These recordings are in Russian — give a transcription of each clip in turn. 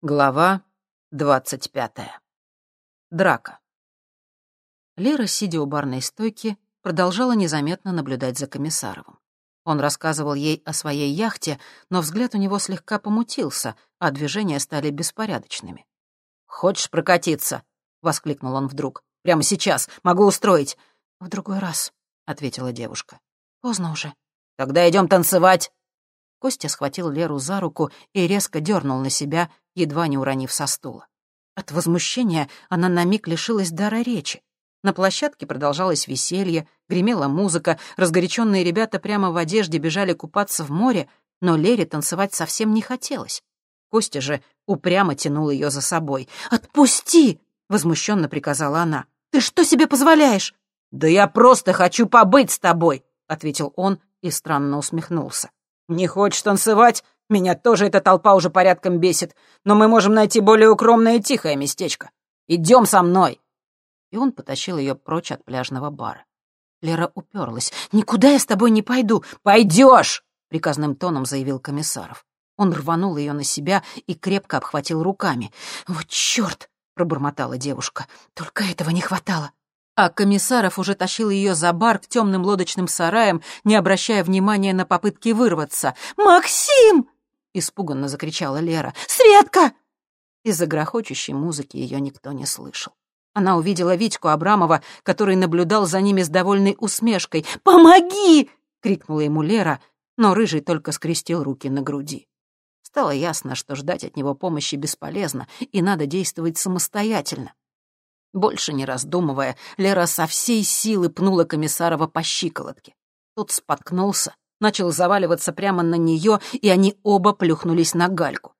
Глава двадцать пятая. Драка. Лера, сидя у барной стойки, продолжала незаметно наблюдать за Комиссаровым. Он рассказывал ей о своей яхте, но взгляд у него слегка помутился, а движения стали беспорядочными. «Хочешь прокатиться?» — воскликнул он вдруг. «Прямо сейчас. Могу устроить». «В другой раз», — ответила девушка. «Поздно уже». «Тогда идем танцевать». Костя схватил Леру за руку и резко дернул на себя, едва не уронив со стула. От возмущения она на миг лишилась дара речи. На площадке продолжалось веселье, гремела музыка, разгоряченные ребята прямо в одежде бежали купаться в море, но Лере танцевать совсем не хотелось. Костя же упрямо тянул ее за собой. «Отпусти!» — возмущенно приказала она. «Ты что себе позволяешь?» «Да я просто хочу побыть с тобой!» — ответил он и странно усмехнулся. «Не хочешь танцевать? Меня тоже эта толпа уже порядком бесит, но мы можем найти более укромное и тихое местечко. Идем со мной!» И он потащил ее прочь от пляжного бара. Лера уперлась. «Никуда я с тобой не пойду!» «Пойдешь!» — приказным тоном заявил Комиссаров. Он рванул ее на себя и крепко обхватил руками. «Вот черт!» — пробормотала девушка. «Только этого не хватало!» А Комиссаров уже тащил ее за бар к темным лодочным сараям, не обращая внимания на попытки вырваться. «Максим!» — испуганно закричала Лера. «Светка!» Из-за грохочущей музыки ее никто не слышал. Она увидела Витьку Абрамова, который наблюдал за ними с довольной усмешкой. «Помоги!» — крикнула ему Лера, но Рыжий только скрестил руки на груди. Стало ясно, что ждать от него помощи бесполезно, и надо действовать самостоятельно. Больше не раздумывая, Лера со всей силы пнула Комиссарова по щиколотке. Тот споткнулся, начал заваливаться прямо на нее, и они оба плюхнулись на гальку.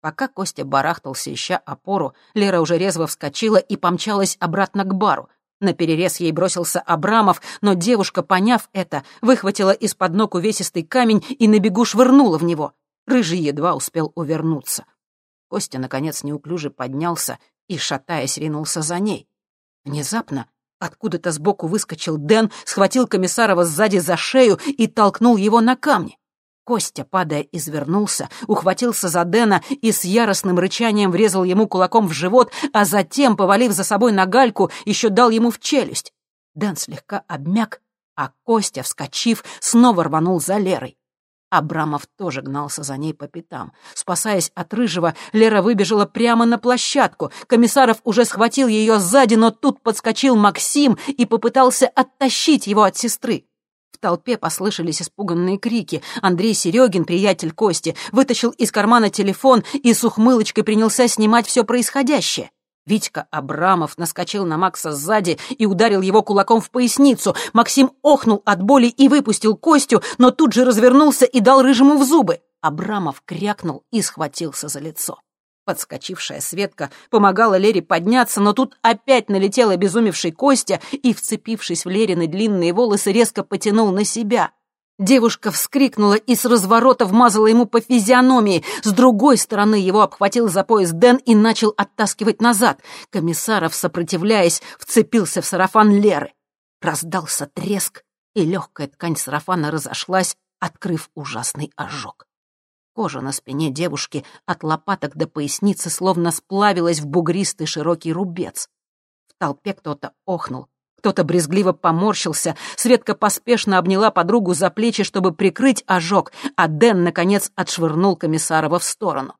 Пока Костя барахтался, ища опору, Лера уже резво вскочила и помчалась обратно к бару. На перерез ей бросился Абрамов, но девушка, поняв это, выхватила из-под ног увесистый камень и на бегу швырнула в него. Рыжий едва успел увернуться. Костя, наконец, неуклюже поднялся и, шатаясь, ринулся за ней. Внезапно откуда-то сбоку выскочил Дэн, схватил Комиссарова сзади за шею и толкнул его на камни. Костя, падая, извернулся, ухватился за Дэна и с яростным рычанием врезал ему кулаком в живот, а затем, повалив за собой на гальку, еще дал ему в челюсть. Дэн слегка обмяк, а Костя, вскочив, снова рванул за Лерой. Абрамов тоже гнался за ней по пятам. Спасаясь от рыжего, Лера выбежала прямо на площадку. Комиссаров уже схватил ее сзади, но тут подскочил Максим и попытался оттащить его от сестры. В толпе послышались испуганные крики. Андрей Серегин, приятель Кости, вытащил из кармана телефон и с ухмылочкой принялся снимать все происходящее. Витька Абрамов наскочил на Макса сзади и ударил его кулаком в поясницу. Максим охнул от боли и выпустил Костю, но тут же развернулся и дал рыжему в зубы. Абрамов крякнул и схватился за лицо. Подскочившая Светка помогала Лере подняться, но тут опять налетел обезумевший Костя и, вцепившись в Лерины длинные волосы, резко потянул на себя — Девушка вскрикнула и с разворота вмазала ему по физиономии. С другой стороны его обхватил за пояс Дэн и начал оттаскивать назад. Комиссаров, сопротивляясь, вцепился в сарафан Леры. Раздался треск, и легкая ткань сарафана разошлась, открыв ужасный ожог. Кожа на спине девушки от лопаток до поясницы словно сплавилась в бугристый широкий рубец. В толпе кто-то охнул, кто-то брезгливо поморщился, Светка поспешно обняла подругу за плечи, чтобы прикрыть ожог, а Дэн, наконец, отшвырнул Комиссарова в сторону.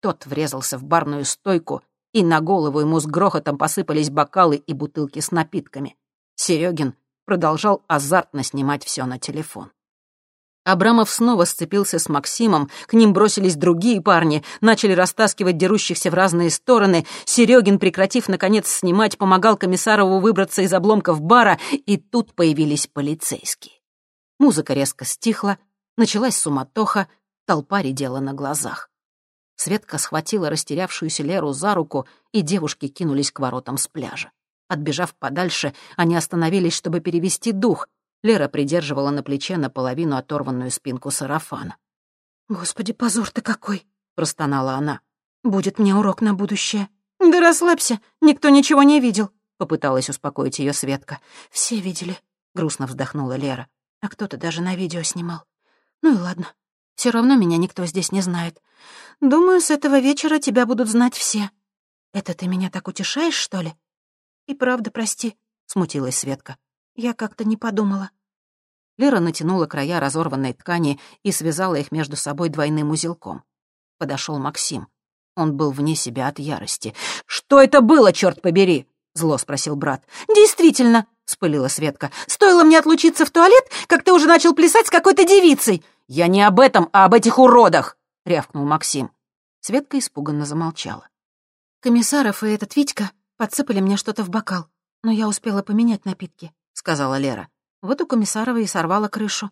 Тот врезался в барную стойку, и на голову ему с грохотом посыпались бокалы и бутылки с напитками. Серегин продолжал азартно снимать все на телефон. Абрамов снова сцепился с Максимом, к ним бросились другие парни, начали растаскивать дерущихся в разные стороны. Серегин, прекратив, наконец, снимать, помогал Комиссарову выбраться из обломков бара, и тут появились полицейские. Музыка резко стихла, началась суматоха, толпа редела на глазах. Светка схватила растерявшуюся Леру за руку, и девушки кинулись к воротам с пляжа. Отбежав подальше, они остановились, чтобы перевести дух — Лера придерживала на плече наполовину оторванную спинку сарафана. «Господи, позор-то какой!» — простонала она. «Будет мне урок на будущее». «Да расслабься, никто ничего не видел», — попыталась успокоить ее Светка. «Все видели», — грустно вздохнула Лера. «А кто-то даже на видео снимал. Ну и ладно, Все равно меня никто здесь не знает. Думаю, с этого вечера тебя будут знать все. Это ты меня так утешаешь, что ли? И правда, прости, смутилась Светка. Я как-то не подумала. Лера натянула края разорванной ткани и связала их между собой двойным узелком. Подошел Максим. Он был вне себя от ярости. «Что это было, черт побери?» — зло спросил брат. «Действительно», — спылила Светка. «Стоило мне отлучиться в туалет, как ты уже начал плясать с какой-то девицей». «Я не об этом, а об этих уродах!» — рявкнул Максим. Светка испуганно замолчала. «Комиссаров и этот Витька подсыпали мне что-то в бокал, но я успела поменять напитки», — сказала Лера. Вот у Комиссарова и сорвала крышу.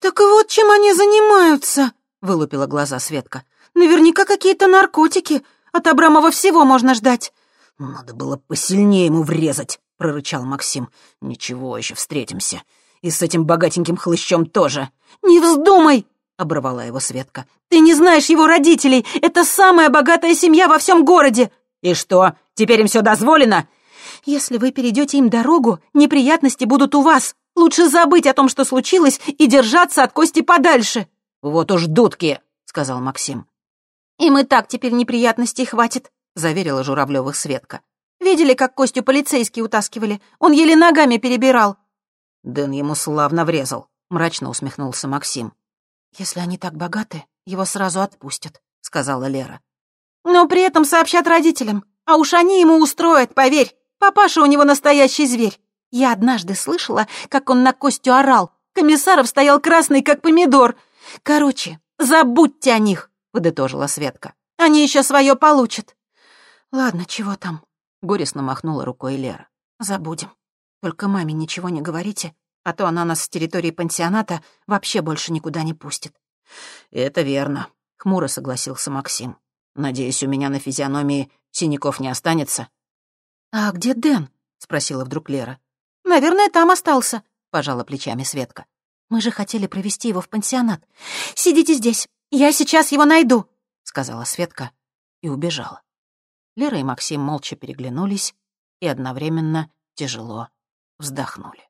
«Так вот чем они занимаются!» — вылупила глаза Светка. «Наверняка какие-то наркотики. От Абрамова всего можно ждать». «Надо было посильнее ему врезать», — прорычал Максим. «Ничего, еще встретимся. И с этим богатеньким хлыщом тоже». «Не вздумай!» — оборвала его Светка. «Ты не знаешь его родителей! Это самая богатая семья во всем городе!» «И что, теперь им все дозволено?» «Если вы перейдете им дорогу, неприятности будут у вас. Лучше забыть о том, что случилось, и держаться от Кости подальше». «Вот уж дудки!» — сказал Максим. «Им и так теперь неприятностей хватит», — заверила Журавлёвых Светка. «Видели, как Костю полицейские утаскивали? Он еле ногами перебирал». «Дэн ему славно врезал», — мрачно усмехнулся Максим. «Если они так богаты, его сразу отпустят», — сказала Лера. «Но при этом сообщат родителям, а уж они ему устроят, поверь. Папаша у него настоящий зверь. Я однажды слышала, как он на Костю орал. Комиссаров стоял красный, как помидор. Короче, забудьте о них», — подытожила Светка. «Они еще свое получат». «Ладно, чего там?» — горестно махнула рукой Лера. «Забудем. Только маме ничего не говорите, а то она нас с территории пансионата вообще больше никуда не пустит». «Это верно», — хмуро согласился Максим. «Надеюсь, у меня на физиономии синяков не останется». «А где Дэн?» — спросила вдруг Лера. «Наверное, там остался», — пожала плечами Светка. «Мы же хотели провести его в пансионат. Сидите здесь, я сейчас его найду», — сказала Светка и убежала. Лера и Максим молча переглянулись и одновременно тяжело вздохнули.